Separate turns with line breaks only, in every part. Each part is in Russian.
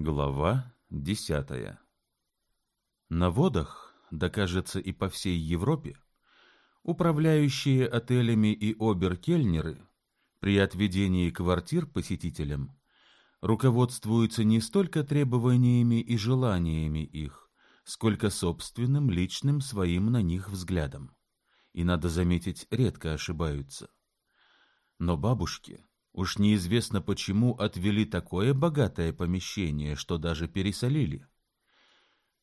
Глава десятая На водах, да кажется и по всей Европе, управляющие отелями и оберкельнеры при отведении квартир посетителям руководствуются не столько требованиями и желаниями их, сколько собственным личным своим на них взглядом. И, надо заметить, редко ошибаются. Но бабушки уж неизвестно почему отвели такое богатое помещение, что даже пересолили.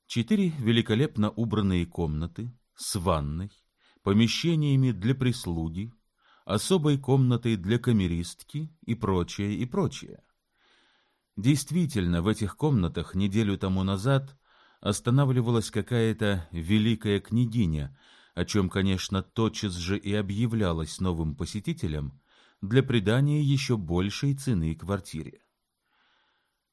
Четыре великолепно убранные комнаты с ванной, помещениями для прислуги, особой комнатой для камеристки и прочее, и прочее. Действительно, в этих комнатах неделю тому назад останавливалась какая-то великая княгиня, о чем, конечно, тотчас же и объявлялось новым посетителям для придания еще большей цены квартире.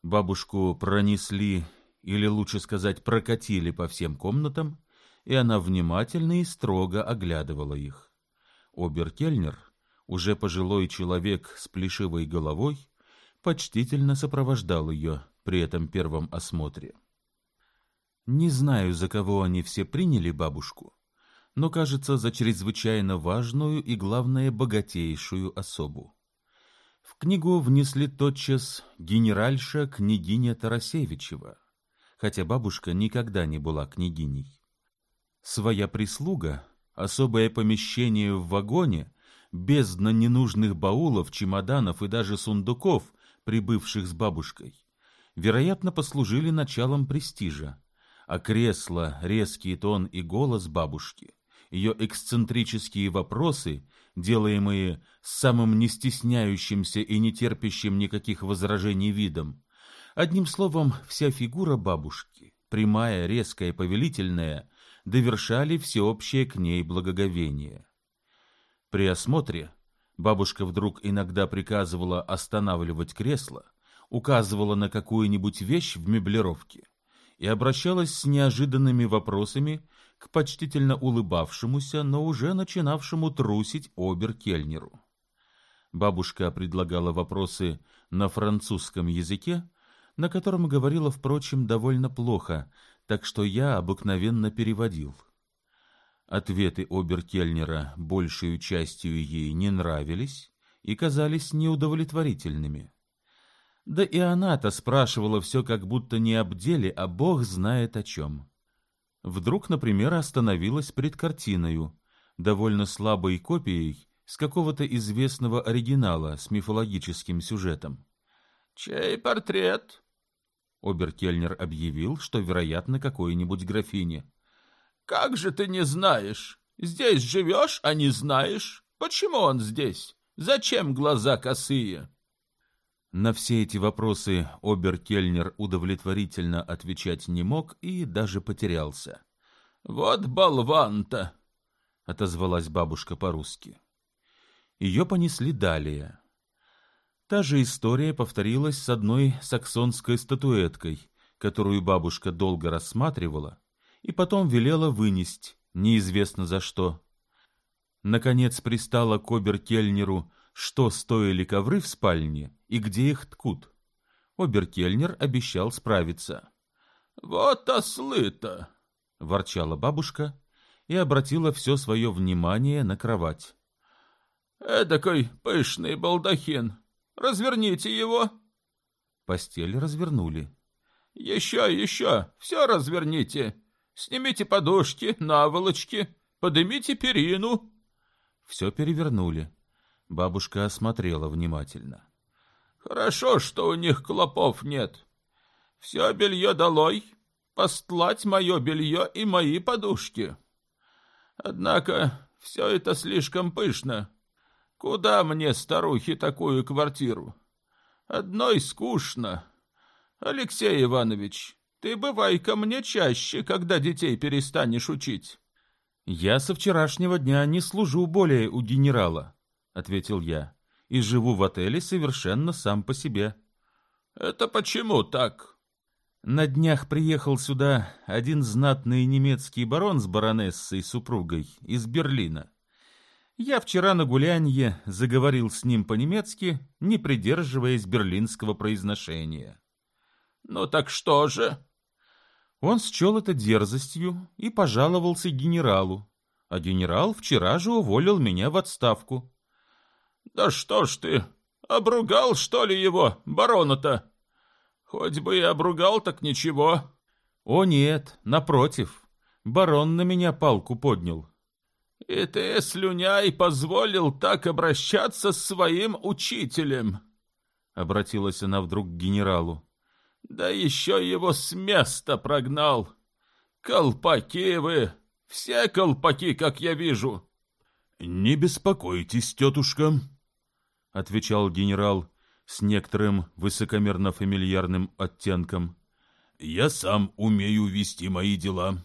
Бабушку пронесли, или лучше сказать, прокатили по всем комнатам, и она внимательно и строго оглядывала их. Оберкельнер, уже пожилой человек с плешивой головой, почтительно сопровождал ее при этом первом осмотре. Не знаю, за кого они все приняли бабушку, но, кажется, за чрезвычайно важную и, главное, богатейшую особу. В книгу внесли тотчас генеральша княгиня Тарасевичева, хотя бабушка никогда не была княгиней. Своя прислуга, особое помещение в вагоне, бездна ненужных баулов, чемоданов и даже сундуков — прибывших с бабушкой, вероятно, послужили началом престижа, а кресло, резкий тон и голос бабушки, ее эксцентрические вопросы, делаемые самым не стесняющимся и не терпящим никаких возражений видом, одним словом, вся фигура бабушки, прямая, резкая, повелительная, довершали всеобщее к ней благоговение. При осмотре Бабушка вдруг иногда приказывала останавливать кресло, указывала на какую-нибудь вещь в меблировке и обращалась с неожиданными вопросами к почтительно улыбавшемуся, но уже начинавшему трусить обер-кельнеру. Бабушка предлагала вопросы на французском языке, на котором говорила, впрочем, довольно плохо, так что я обыкновенно переводил. Ответы оберкельнера большей частью ей не нравились и казались неудовлетворительными. Да и она-то спрашивала все как будто не об деле, а бог знает о чем. Вдруг, например, остановилась пред картиною, довольно слабой копией с какого-то известного оригинала с мифологическим сюжетом.
«Чей портрет?»
Оберкельнер объявил, что, вероятно, какой-нибудь графини.
Как же ты не знаешь? Здесь живешь, а не знаешь? Почему он здесь? Зачем глаза косые?»
На все эти вопросы Оберкельнер удовлетворительно отвечать не мог и даже потерялся.
«Вот болван-то!»
— отозвалась бабушка по-русски. Ее понесли далее. Та же история повторилась с одной саксонской статуэткой, которую бабушка долго рассматривала, и потом велела вынести, неизвестно за что. Наконец пристала к оберкельнеру, что стоили ковры в спальне и где их ткут. Оберкельнер обещал справиться.
— Вот ослы-то!
— ворчала бабушка и обратила все свое внимание на кровать.
— Эдакой пышный балдахин! Разверните его!
Постель развернули.
— Еще, еще! Все разверните! Снимите подушки, наволочки, подымите перину.
Все перевернули. Бабушка осмотрела внимательно.
Хорошо, что у них клопов нет. Все белье долой, постлать мое белье и мои подушки. Однако все это слишком пышно. Куда мне, старухе, такую квартиру? Одной скучно. Алексей Иванович, ты бывай ко мне чаще, когда детей перестанешь учить.
Я со вчерашнего дня не служу более у генерала, ответил я, и живу в отеле совершенно сам по себе.
Это почему так?
На днях приехал сюда один знатный немецкий барон с баронессой супругой из Берлина. Я вчера на гулянье заговорил с ним по-немецки, не придерживаясь берлинского произношения.
Ну так что же?
Он счел это дерзостью и пожаловался генералу, а генерал вчера же уволил меня в отставку.
Да что ж ты, обругал, что ли, его, барона-то? Хоть бы и обругал, так ничего.
О нет, напротив, барон на меня палку поднял.
И ты, слюняй, позволил так обращаться с своим учителем?
Обратилась она вдруг к генералу.
Да еще его с места прогнал. Колпаки вы, все колпаки, как я вижу.
Не беспокойтесь, тетушка, отвечал генерал с некоторым высокомерно-фамильярным оттенком. Я сам умею вести мои дела.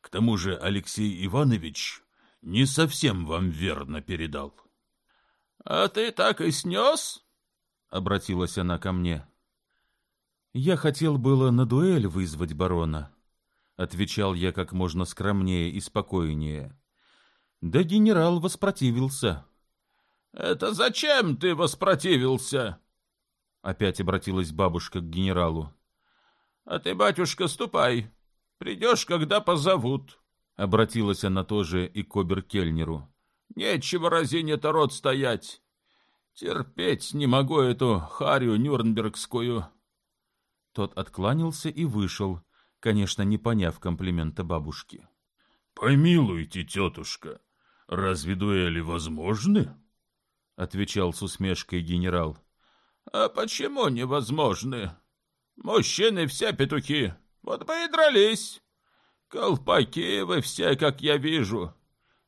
К тому же Алексей Иванович не совсем вам верно передал.
— А ты так и снес?
— обратилась она ко мне. Я хотел было на дуэль вызвать барона, — отвечал я как можно скромнее и спокойнее. Да генерал воспротивился.
— Это зачем ты воспротивился?
Опять обратилась бабушка к генералу.
— А ты, батюшка, ступай. Придешь, когда позовут.
Обратилась она тоже и к оберкельнеру.
Нечего разине-то рот стоять. Терпеть не могу эту харю нюрнбергскую.
Тот откланялся и вышел, конечно, не поняв комплимента бабушки.
— Помилуйте, тетушка, разве дуэли возможны? — отвечал с усмешкой генерал.
— А почему невозможны? Мужчины все петухи, вот бы и дрались. Колпаки вы все, как я вижу.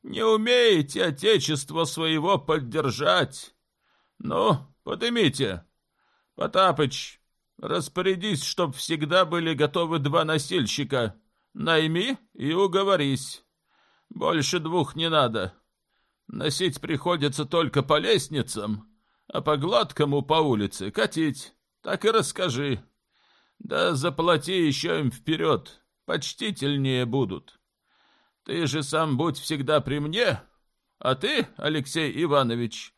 Не умеете отечество своего поддержать. Ну, подымите. Потапыч, распорядись, чтоб всегда были готовы два носильщика. Найми и уговорись. Больше двух не надо. Носить приходится только по лестницам, а по гладкому по улице катить. Так и расскажи. Да заплати еще им вперед почтительнее будут. Ты же сам будь всегда при мне, а ты, Алексей Иванович,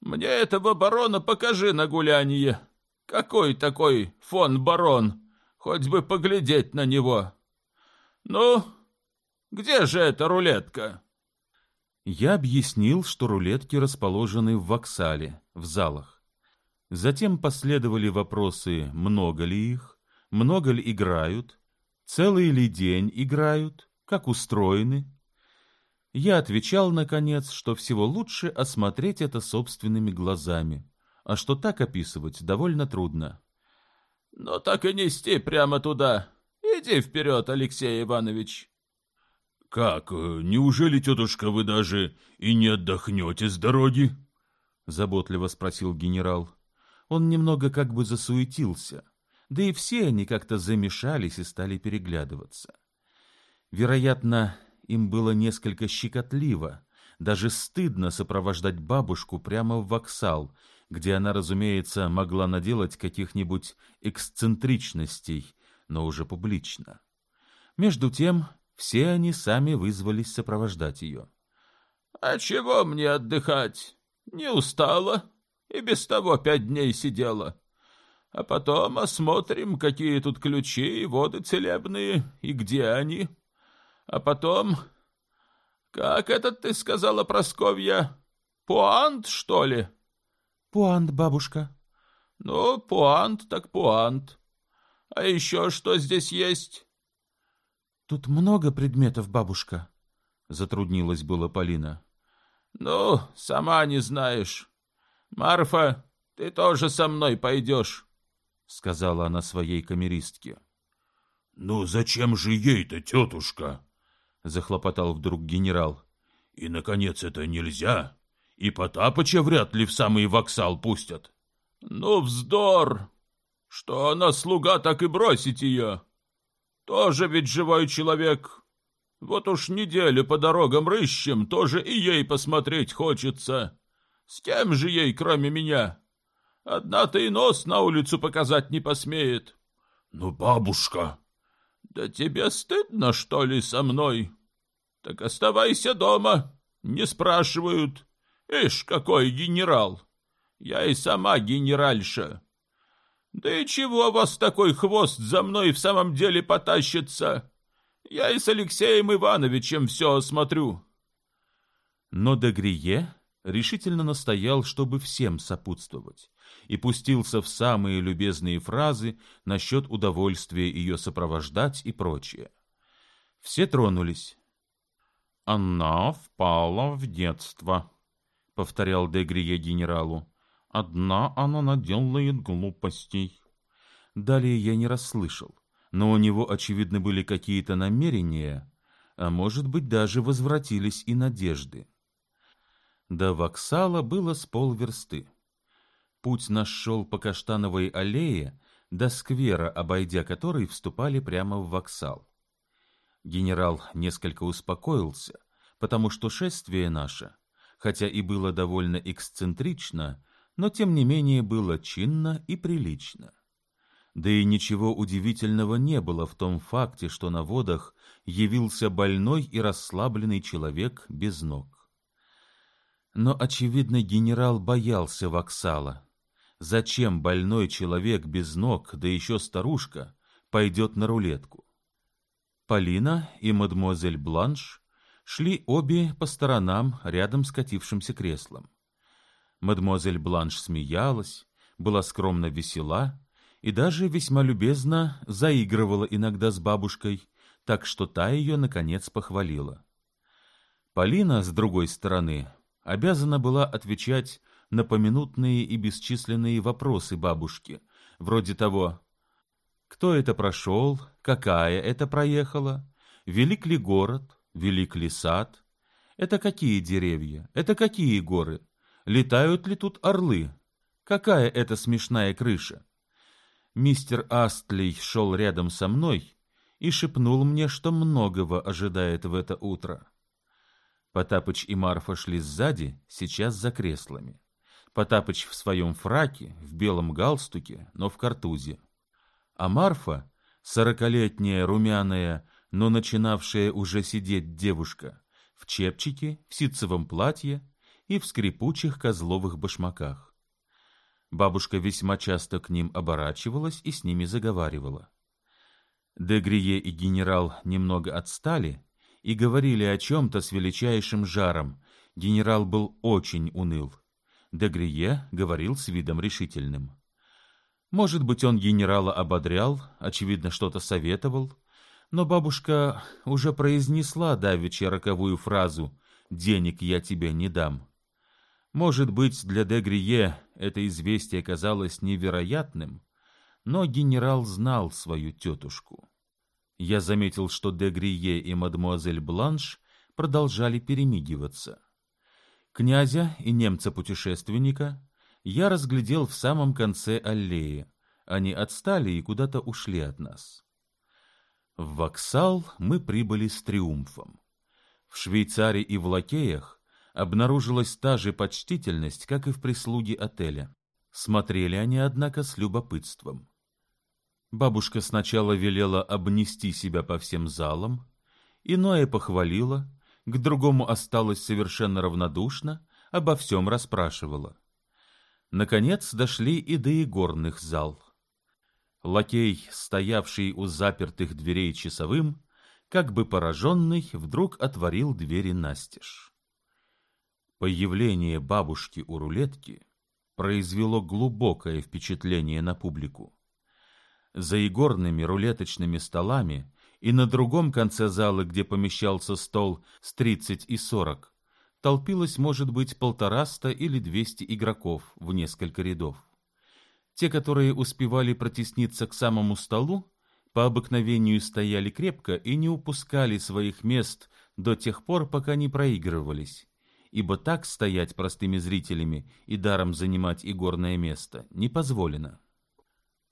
мне этого барона покажи на гулянье. Какой такой фон-барон? Хоть бы поглядеть на него. Ну, где же эта рулетка?»
Я объяснил, что рулетки расположены в воксале, в залах. Затем последовали вопросы, много ли их, много ли играют, Целый ли день играют? Как устроены? Я отвечал, наконец, что всего лучше осмотреть это собственными глазами, а что так описывать довольно трудно.
— Ну так и нести прямо туда. Иди вперед, Алексей Иванович.
— Как, неужели, тетушка, вы даже и не отдохнете с дороги?
— заботливо спросил генерал. Он немного как бы засуетился да и все они как-то замешались и стали переглядываться. Вероятно, им было несколько щекотливо, даже стыдно сопровождать бабушку прямо в воксал, где она, разумеется, могла наделать каких-нибудь эксцентричностей, но уже публично. Между тем, все они сами вызвались сопровождать ее.
— А чего мне отдыхать? Не устала, и без того пять дней сидела а потом осмотрим, какие тут ключи и воды целебные, и где они. А потом... Как этот ты сказала, Просковья? Пуант, что ли?
Пуант, бабушка.
Ну, пуант так пуант. А еще что здесь есть?
Тут много предметов, бабушка, затруднилась была Полина.
Ну, сама не знаешь. Марфа, ты тоже со мной пойдешь сказала она своей камеристке.
Ну зачем же ей-то, тетушка? захлопотал вдруг генерал. И наконец это нельзя. И Потапыча вряд ли в самый воксал пустят.
Ну вздор! Что она слуга, так и бросить ее. Тоже ведь живой человек. Вот уж неделю по дорогам рыщем, тоже и ей посмотреть хочется. С кем же ей, кроме меня? Одна-то и нос на улицу показать не посмеет.
Ну, бабушка...
Да тебе стыдно, что ли, со мной? Так оставайся дома. Не спрашивают. Ишь, какой генерал. Я и сама генеральша. Да и чего вас такой хвост за мной в самом деле потащится? Я и с Алексеем Ивановичем все осмотрю.
Но Дегрие решительно настоял, чтобы всем сопутствовать, и пустился в самые любезные фразы насчет удовольствия ее сопровождать и прочее. Все тронулись. «Она впала в детство», — повторял Дегрие генералу. «Одна она наделает глупостей». Далее я не расслышал, но у него, очевидно, были какие-то намерения, а может быть, даже возвратились и надежды. До воксала было с полверсты. Путь наш шел по Каштановой аллее до сквера, обойдя который вступали прямо в воксал. Генерал несколько успокоился, потому что шествие наше, хотя и было довольно эксцентрично, но тем не менее было чинно и прилично. Да и ничего удивительного не было в том факте, что на водах явился больной и расслабленный человек без ног. Но, очевидно, генерал боялся воксала. Зачем больной человек без ног, да еще старушка, пойдет на рулетку? Полина и мадемуазель Бланш шли обе по сторонам рядом с катившимся креслом. Мадемуазель Бланш смеялась, была скромно весела и даже весьма любезно заигрывала иногда с бабушкой, так что та ее, наконец, похвалила. Полина, с другой стороны, обязана была отвечать на поминутные и бесчисленные вопросы бабушки, вроде того «Кто это прошел? Какая это проехала? Велик ли город? Велик ли сад? Это какие деревья? Это какие горы? Летают ли тут орлы? Какая это смешная крыша?» Мистер Астлей шел рядом со мной и шепнул мне, что многого ожидает в это утро. Потапыч и Марфа шли сзади, сейчас за креслами. Потапыч в своем фраке, в белом галстуке, но в картузе. А Марфа, сорокалетняя, румяная, но начинавшая уже сидеть девушка, в чепчике, в ситцевом платье и в скрипучих козловых башмаках. Бабушка весьма часто к ним оборачивалась и с ними заговаривала. Дегрие и генерал немного отстали, и говорили о чем-то с величайшим жаром. Генерал был очень уныл. Дегрие говорил с видом решительным. Может быть, он генерала ободрял, очевидно, что-то советовал, но бабушка уже произнесла давеча роковую фразу «денег я тебе не дам». Может быть, для Дегрие это известие казалось невероятным, но генерал знал свою тетушку. Я заметил, что Дегрие и мадемуазель Бланш продолжали перемигиваться. Князя и немца-путешественника я разглядел в самом конце аллеи. Они отстали и куда-то ушли от нас. В воксал мы прибыли с триумфом. В Швейцарии и в Лакеях обнаружилась та же почтительность, как и в прислуге отеля. Смотрели они, однако, с любопытством. Бабушка сначала велела обнести себя по всем залам, иное похвалила, к другому осталась совершенно равнодушна, обо всем расспрашивала. Наконец дошли и до игорных зал. Лакей, стоявший у запертых дверей часовым, как бы пораженный, вдруг отворил двери настежь. Появление бабушки у рулетки произвело глубокое впечатление на публику. За игорными рулеточными столами и на другом конце зала, где помещался стол с тридцать и сорок, толпилось, может быть, полтораста или двести игроков в несколько рядов. Те, которые успевали протесниться к самому столу, по обыкновению стояли крепко и не упускали своих мест до тех пор, пока не проигрывались, ибо так стоять простыми зрителями и даром занимать игорное место не позволено.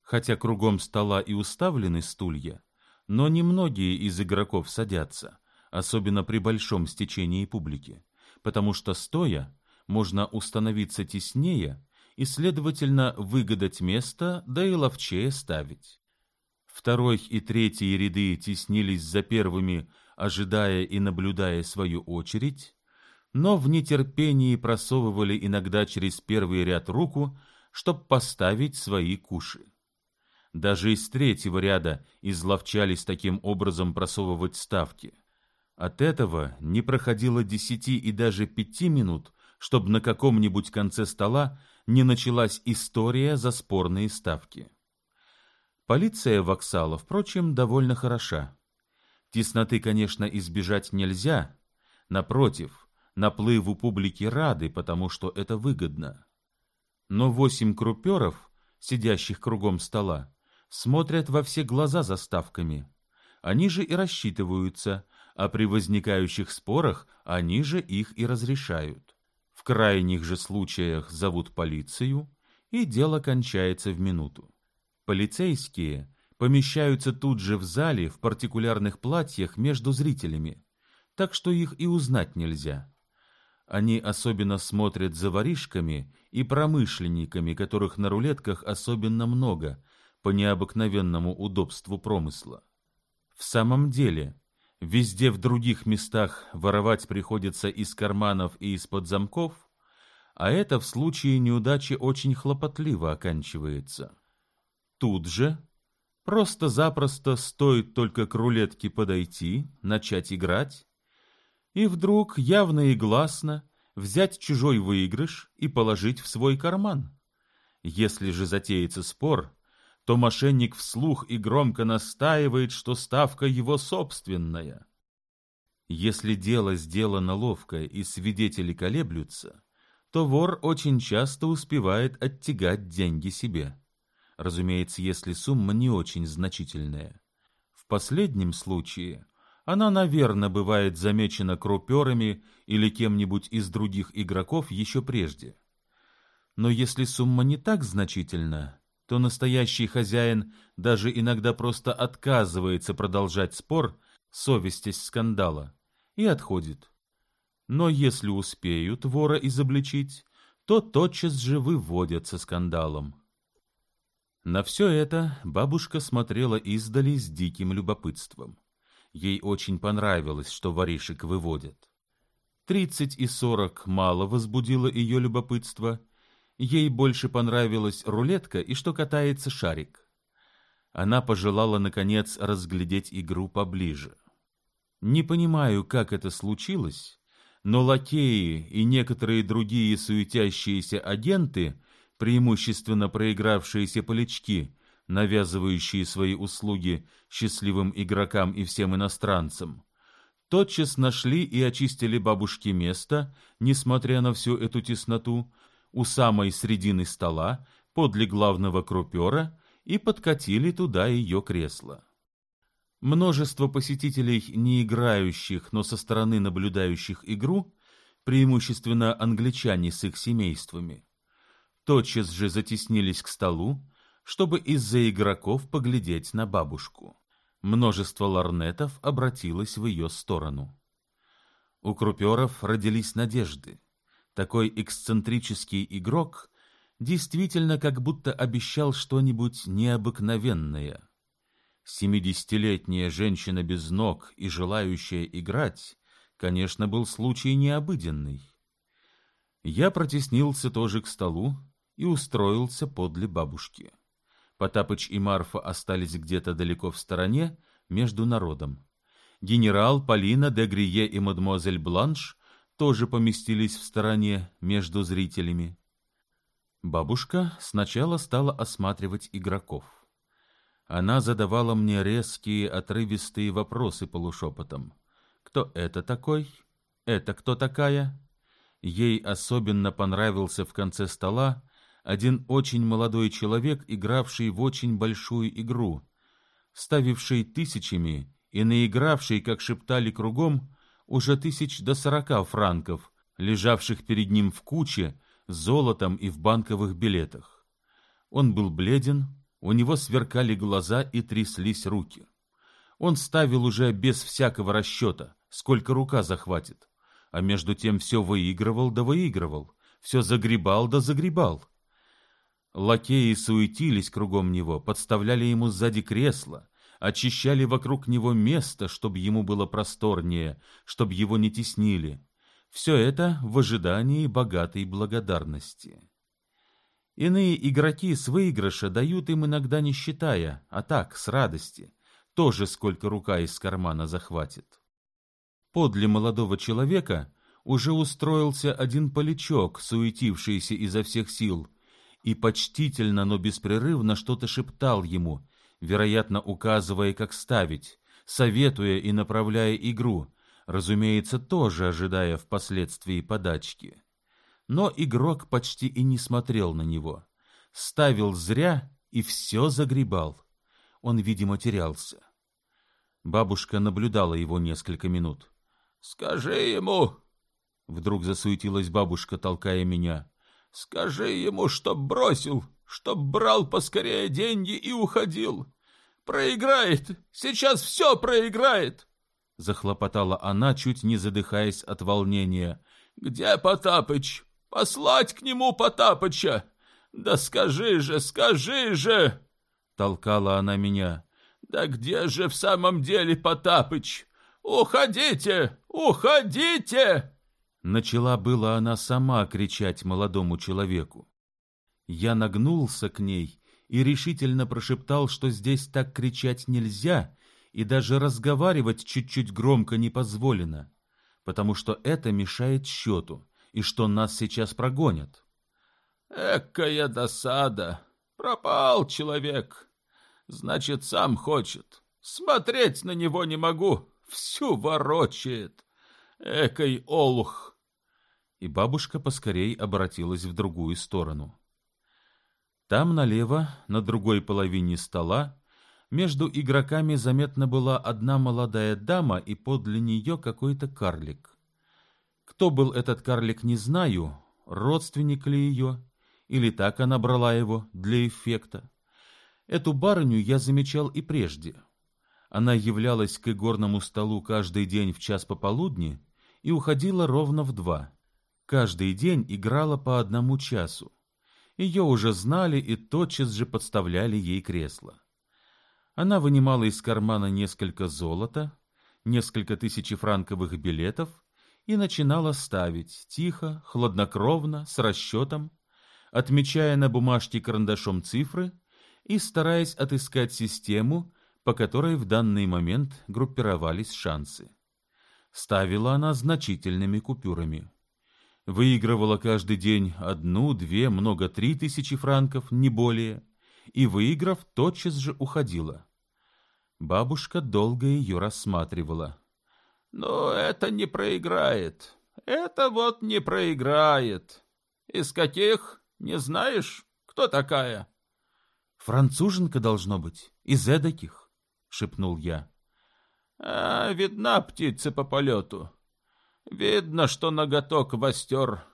Хотя кругом стола и уставлены стулья, но немногие из игроков садятся, особенно при большом стечении публики, потому что стоя можно установиться теснее и, следовательно, выгадать место, да и ловчее ставить. Второй и третий ряды теснились за первыми, ожидая и наблюдая свою очередь, но в нетерпении просовывали иногда через первый ряд руку, чтобы поставить свои куши. Даже из третьего ряда изловчались таким образом просовывать ставки. От этого не проходило десяти и даже пяти минут, чтобы на каком-нибудь конце стола не началась история за спорные ставки. Полиция Воксала, впрочем, довольно хороша. Тесноты, конечно, избежать нельзя. Напротив, наплыву публики рады, потому что это выгодно. Но восемь круперов, сидящих кругом стола, смотрят во все глаза за ставками. Они же и рассчитываются, а при возникающих спорах они же их и разрешают. В крайних же случаях зовут полицию, и дело кончается в минуту. Полицейские помещаются тут же в зале в партикулярных платьях между зрителями, так что их и узнать нельзя. Они особенно смотрят за воришками и промышленниками, которых на рулетках особенно много, по необыкновенному удобству промысла. В самом деле, везде в других местах воровать приходится из карманов и из-под замков, а это в случае неудачи очень хлопотливо оканчивается. Тут же, просто-запросто стоит только к рулетке подойти, начать играть, и вдруг явно и гласно взять чужой выигрыш и положить в свой карман. Если же затеется спор, то мошенник вслух и громко настаивает, что ставка его собственная. Если дело сделано ловко и свидетели колеблются, то вор очень часто успевает оттягать деньги себе. Разумеется, если сумма не очень значительная. В последнем случае она, наверное, бывает замечена круперами или кем-нибудь из других игроков еще прежде. Но если сумма не так значительна, то настоящий хозяин даже иногда просто отказывается продолжать спор, совестясь скандала, и отходит. Но если успеют вора изобличить, то тотчас же выводят со скандалом. На все это бабушка смотрела издали с диким любопытством. Ей очень понравилось, что воришек выводят. Тридцать и сорок мало возбудило ее любопытство — Ей больше понравилась рулетка и что катается шарик. Она пожелала, наконец, разглядеть игру поближе. Не понимаю, как это случилось, но лакеи и некоторые другие суетящиеся агенты, преимущественно проигравшиеся полячки, навязывающие свои услуги счастливым игрокам и всем иностранцам, тотчас нашли и очистили бабушке место, несмотря на всю эту тесноту, у самой средины стола, подле главного крупера, и подкатили туда ее кресло. Множество посетителей, не играющих, но со стороны наблюдающих игру, преимущественно англичане с их семействами, тотчас же затеснились к столу, чтобы из-за игроков поглядеть на бабушку. Множество ларнетов обратилось в ее сторону. У круперов родились надежды. Такой эксцентрический игрок действительно как будто обещал что-нибудь необыкновенное. Семидесятилетняя женщина без ног и желающая играть, конечно, был случай необыденный. Я протеснился тоже к столу и устроился подле бабушки. Потапыч и Марфа остались где-то далеко в стороне, между народом. Генерал, Полина, де Грие и мадемуазель Бланш тоже поместились в стороне между зрителями. Бабушка сначала стала осматривать игроков. Она задавала мне резкие, отрывистые вопросы полушепотом. Кто это такой? Это кто такая? Ей особенно понравился в конце стола один очень молодой человек, игравший в очень большую игру, ставивший тысячами и наигравший, как шептали кругом, уже тысяч до сорока франков, лежавших перед ним в куче, золотом и в банковых билетах. Он был бледен, у него сверкали глаза и тряслись руки. Он ставил уже без всякого расчета, сколько рука захватит, а между тем все выигрывал да выигрывал, все загребал да загребал. Лакеи суетились кругом него, подставляли ему сзади кресло, очищали вокруг него место, чтобы ему было просторнее, чтобы его не теснили. Все это в ожидании богатой благодарности. Иные игроки с выигрыша дают им иногда не считая, а так, с радости, тоже сколько рука из кармана захватит. Подле молодого человека уже устроился один полячок, суетившийся изо всех сил, и почтительно, но беспрерывно что-то шептал ему, вероятно, указывая, как ставить, советуя и направляя игру, разумеется, тоже ожидая впоследствии подачки. Но игрок почти и не смотрел на него. Ставил зря и все загребал. Он, видимо, терялся. Бабушка наблюдала его несколько минут.
«Скажи ему!»
Вдруг засуетилась бабушка, толкая меня.
«Скажи ему, чтоб бросил, чтоб брал поскорее деньги и уходил. Проиграет, сейчас все проиграет!»
Захлопотала она, чуть не задыхаясь от волнения.
«Где Потапыч? Послать к нему Потапыча! Да скажи же, скажи же!»
Толкала она меня.
«Да где же в самом деле Потапыч? Уходите! Уходите!»
Начала была она сама кричать молодому человеку. Я нагнулся к ней и решительно прошептал, что здесь так кричать нельзя и даже разговаривать чуть-чуть громко не позволено, потому что это мешает счету и что нас сейчас прогонят.
Экая досада! Пропал человек! Значит, сам хочет. Смотреть на него не могу, всю ворочает. Экой олух!
И бабушка поскорей обратилась в другую сторону. Там налево, на другой половине стола, между игроками заметна была одна молодая дама и подле нее какой-то карлик. Кто был этот карлик, не знаю, родственник ли ее, или так она брала его для эффекта. Эту барыню я замечал и прежде. Она являлась к игорному столу каждый день в час пополудни и уходила ровно в два. Каждый день играла по одному часу. Ее уже знали и тотчас же подставляли ей кресло. Она вынимала из кармана несколько золота, несколько тысячефранковых билетов и начинала ставить, тихо, хладнокровно, с расчетом, отмечая на бумажке карандашом цифры и стараясь отыскать систему, по которой в данный момент группировались шансы. Ставила она значительными купюрами. Выигрывала каждый день одну, две, много три тысячи франков, не более, и, выиграв, тотчас же уходила. Бабушка долго ее рассматривала.
«Но это не проиграет. Это вот не проиграет. Из каких, не знаешь, кто такая?»
«Француженка должно быть, из эдаких», — шепнул я.
«А, видна птица по полету. Видно, что ноготок востер.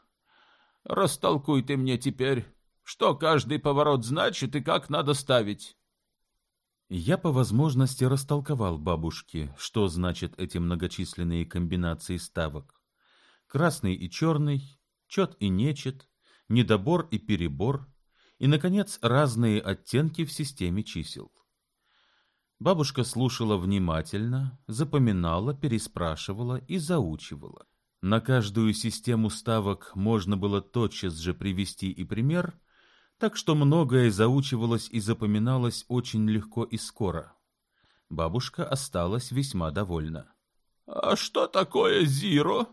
Растолкуй ты мне теперь, что каждый поворот значит и как надо ставить».
Я по возможности растолковал бабушке, что значат эти многочисленные комбинации ставок. Красный и черный, чет и нечет, недобор и перебор, и, наконец, разные оттенки в системе чисел. Бабушка слушала внимательно, запоминала, переспрашивала и заучивала. На каждую систему ставок можно было тотчас же привести и пример — так что многое заучивалось и запоминалось очень легко и скоро. Бабушка осталась весьма довольна.
— А что такое Зиро?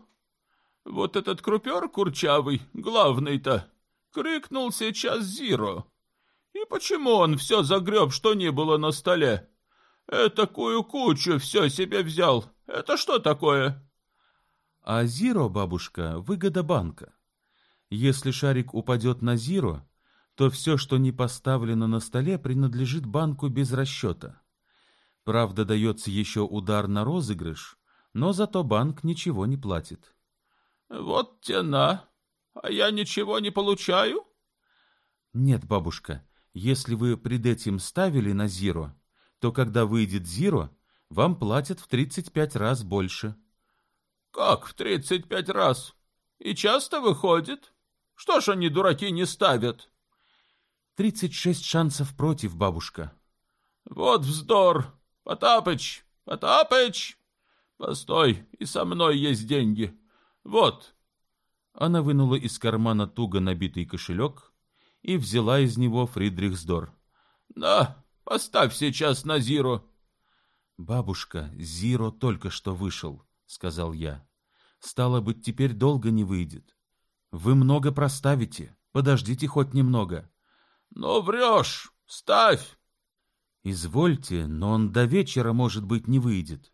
Вот этот крупер курчавый, главный-то, крикнул сейчас Зиро. И почему он все загреб, что не было на столе? Этакую кучу все себе взял. Это что такое?
А Зиро, бабушка, выгода банка. Если шарик упадет на Зиро, то все, что не поставлено на столе, принадлежит банку без расчета. Правда, дается еще удар на розыгрыш, но зато банк ничего не платит.
— Вот тена, а я ничего не получаю?
— Нет, бабушка, если вы пред этим ставили на зиро, то когда выйдет зиро, вам платят в тридцать пять раз больше.
— Как в тридцать пять раз? И часто выходит? Что ж они, дураки, не ставят?
Тридцать шесть шансов против, бабушка.
Вот вздор! Потапыч! Потапыч! Постой, и со мной есть деньги. Вот.
Она вынула из кармана туго набитый кошелек и взяла из него Фридрихсдор.
«На, поставь сейчас на Зиру».
«Бабушка, Зиро только что вышел», — сказал я. «Стало быть, теперь долго не выйдет. Вы много проставите, подождите хоть немного».
«Ну, врешь, ставь».
«Извольте, но он до вечера, может быть, не выйдет.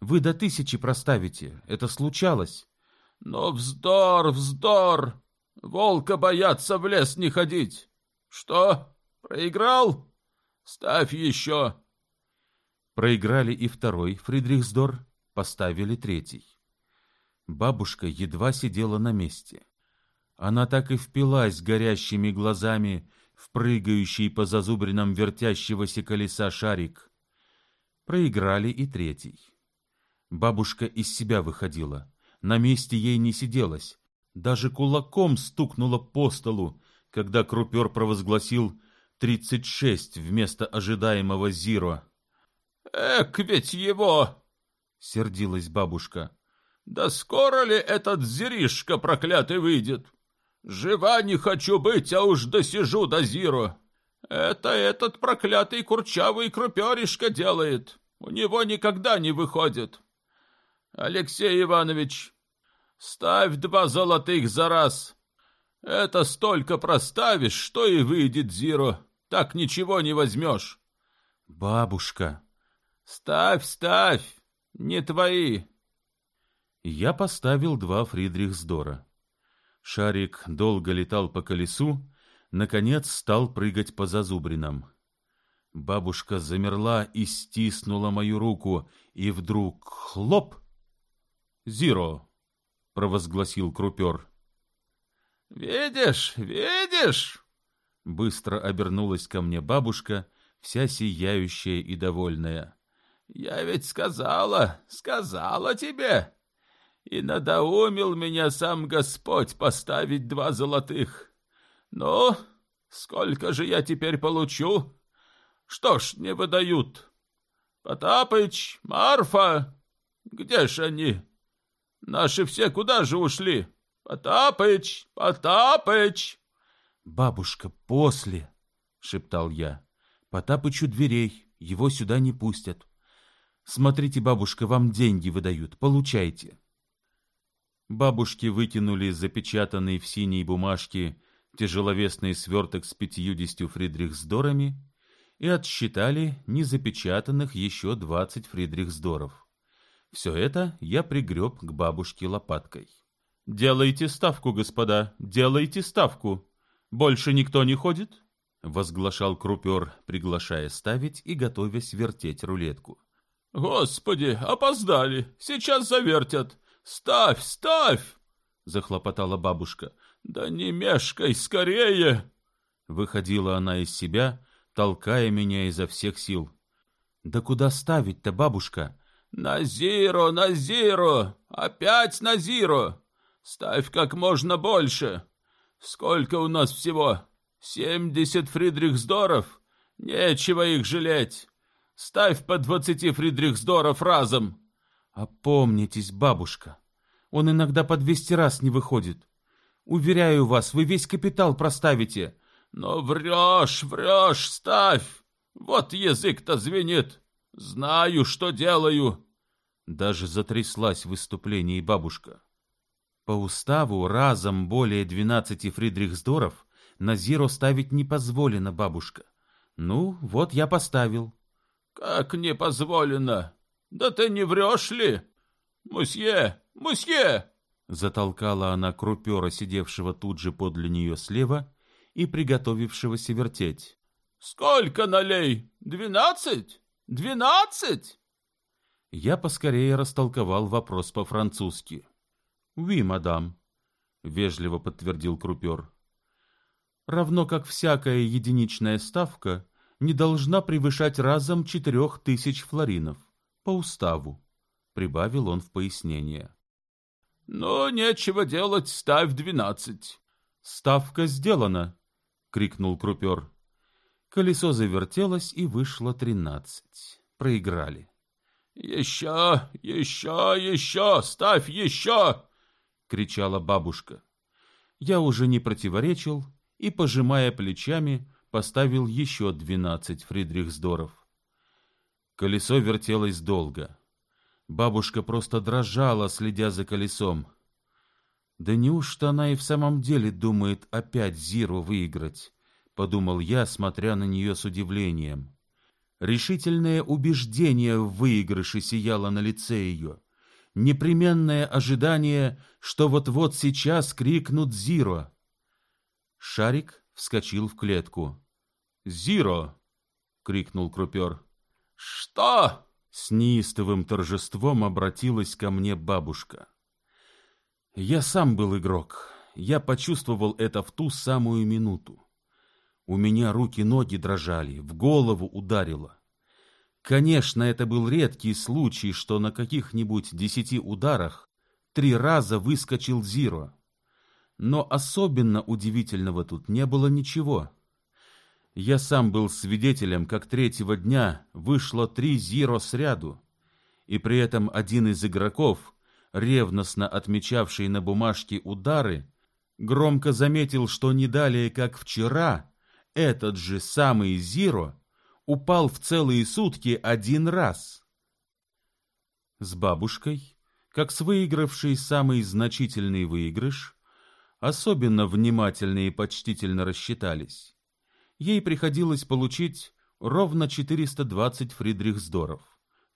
Вы до тысячи проставите, это случалось».
«Ну, вздор, вздор! Волка боятся в лес не ходить. Что, проиграл? Ставь еще».
Проиграли и второй Фридрихсдор, поставили третий. Бабушка едва сидела на месте. Она так и впилась горящими глазами в прыгающий по зазубринам вертящегося колеса шарик. Проиграли и третий. Бабушка из себя выходила. На месте ей не сиделось. Даже кулаком стукнула по столу, когда крупер провозгласил тридцать шесть вместо ожидаемого зиро.
«Эк, ведь его!» — сердилась бабушка. «Да скоро ли этот зиришка проклятый выйдет? Жива не хочу быть, а уж досижу до зиро. Это этот проклятый курчавый круперишка делает. У него никогда не выходит. Алексей Иванович, ставь два золотых за раз. Это столько проставишь, что и выйдет зиро. Так ничего не возьмешь».
«Бабушка»,
Ставь, ставь, не твои.
Я поставил два Фридрихсдора. Шарик долго летал по колесу, наконец стал прыгать по зазубринам. Бабушка замерла и стиснула мою руку, и вдруг хлоп! «Зиро!» — провозгласил крупер.
«Видишь, видишь?»
Быстро обернулась ко мне бабушка, вся сияющая и довольная.
Я ведь сказала, сказала тебе. И надоумил меня сам Господь поставить два золотых. Ну, сколько же я теперь получу? Что ж не выдают? Потапыч, Марфа, где ж они? Наши все куда же ушли? Потапыч, Потапыч!
Бабушка, после, шептал я. Потапыч у дверей, его сюда не пустят. Смотрите, бабушка, вам деньги выдают, получайте. Бабушки выкинули запечатанный в синей бумажке тяжеловесный сверток с пятьюдесятью фридрихсдорами и отсчитали незапечатанных еще двадцать фридрихсдоров. Все это я пригреб к бабушке лопаткой. «Делайте ставку, господа, делайте ставку. Больше никто не ходит?» — возглашал крупер, приглашая ставить и готовясь вертеть рулетку.
«Господи, опоздали! Сейчас завертят! Ставь, ставь!» — захлопотала бабушка. «Да не мешкай, скорее!»
Выходила она из себя, толкая меня изо всех сил. «Да куда ставить-то, бабушка?»
«На зиро, на зиро! Опять на зиро! Ставь как можно больше! Сколько у нас всего? Семьдесят Фридрихсдоров? Нечего их жалеть!» Ставь по двадцати Фридрихсдоров разом.
Опомнитесь, бабушка. Он иногда по двести раз не выходит. Уверяю вас, вы весь капитал проставите.
Но врешь, врешь, ставь. Вот язык-то звенит. Знаю, что делаю.
Даже затряслась в выступлении бабушка. По уставу разом более двенадцати Фридрихсдоров на зиро ставить не позволено, бабушка. Ну, вот я поставил.
«Как не позволено! Да ты не врешь ли? Мусье! Мусье!»
Затолкала она крупера, сидевшего тут же подле нее слева и приготовившегося вертеть.
«Сколько налей? Двенадцать? Двенадцать?»
Я поскорее растолковал вопрос по-французски. «Oui, мадам», — вежливо подтвердил крупер. «Равно как всякая единичная ставка, не должна превышать разом четырех тысяч флоринов по уставу, прибавил он в пояснение.
Но нечего делать, ставь двенадцать.
Ставка сделана, крикнул крупер. Колесо завертелось и вышло тринадцать. Проиграли.
Еще, еще, еще, ставь еще! Кричала бабушка.
Я уже не противоречил и, пожимая плечами, поставил еще двенадцать фридрихсдоров. Колесо вертелось долго. Бабушка просто дрожала, следя за колесом. Да неужто она и в самом деле думает опять Зиру выиграть? Подумал я, смотря на нее с удивлением. Решительное убеждение в выигрыше сияло на лице ее. Непременное ожидание, что вот-вот сейчас крикнут «Зиро!». Шарик вскочил в клетку. «Зиро!» — крикнул крупер.
«Что?»
— с неистовым торжеством обратилась ко мне бабушка. Я сам был игрок. Я почувствовал это в ту самую минуту. У меня руки-ноги дрожали, в голову ударило. Конечно, это был редкий случай, что на каких-нибудь десяти ударах три раза выскочил Зиро. Но особенно удивительного тут не было ничего. Я сам был свидетелем, как третьего дня вышло три Зиро сряду, и при этом один из игроков, ревностно отмечавший на бумажке удары, громко заметил, что не далее, как вчера, этот же самый Зиро упал в целые сутки один раз. С бабушкой, как с выигравшей самый значительный выигрыш, особенно внимательно и почтительно рассчитались. Ей приходилось получить ровно 420 фридрихсдоров,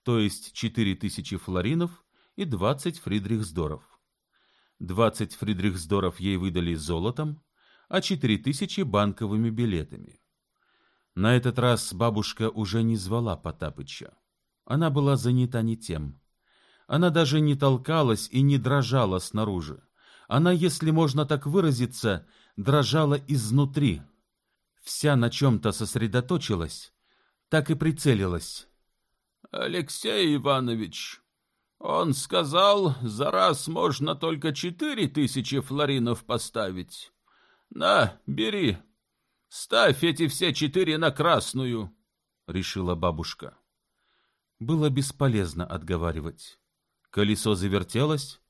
то есть 4000 флоринов и 20 фридрихсдоров. 20 фридрихсдоров ей выдали золотом, а 4000 банковыми билетами. На этот раз бабушка уже не звала Потапыча. Она была занята не тем. Она даже не толкалась и не дрожала снаружи. Она, если можно так выразиться, дрожала изнутри. Вся на чем-то сосредоточилась, так и прицелилась.
«Алексей Иванович, он сказал, за раз можно только четыре тысячи флоринов поставить. На, бери, ставь эти все четыре на красную», — решила бабушка.
Было бесполезно отговаривать. Колесо завертелось.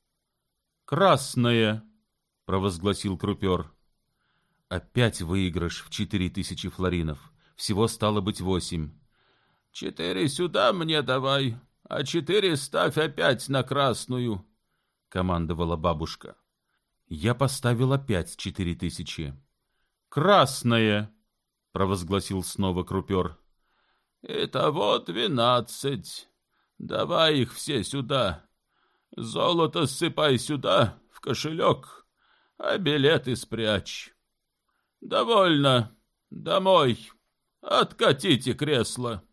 «Красное!» — провозгласил крупер. Опять выигрыш в четыре тысячи флоринов. Всего стало быть восемь.
«Четыре сюда мне давай, а четыре ставь опять на красную», — командовала бабушка.
Я поставил опять четыре тысячи. «Красное!» — провозгласил снова крупер.
«Итого двенадцать. Давай их все сюда. Золото ссыпай сюда, в кошелек, а билеты спрячь. Довольно. Домой. Откатите кресло».